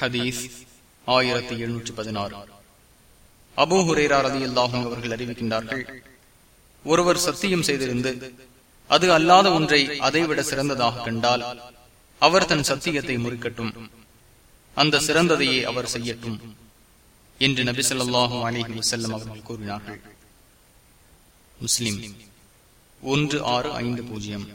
ஹதீஸ் ஆயிரத்தி எழுநூற்றி பதினாறு. அபு ஹுரேரா ரதி அல்லாஹும் அவர்கள் அறிவிக்கின்றார்கள் ஒருவர் சத்தியம் செய்திருந்து அது அல்லாத ஒன்றை அதைவிட சிறந்ததாக கண்டால் அவர் தன் சத்தியத்தை முறிக்கட்டும். அந்த சிறந்ததையே அவர் செய்யட்டும். என்று நபி சொல்லாஹும் அலிஹி வசல்லம் அவர்கள் கூறினார்கள். முஸ்லிம் ஒன்று ஆறு ஐந்து பூஜ்ஜியம்.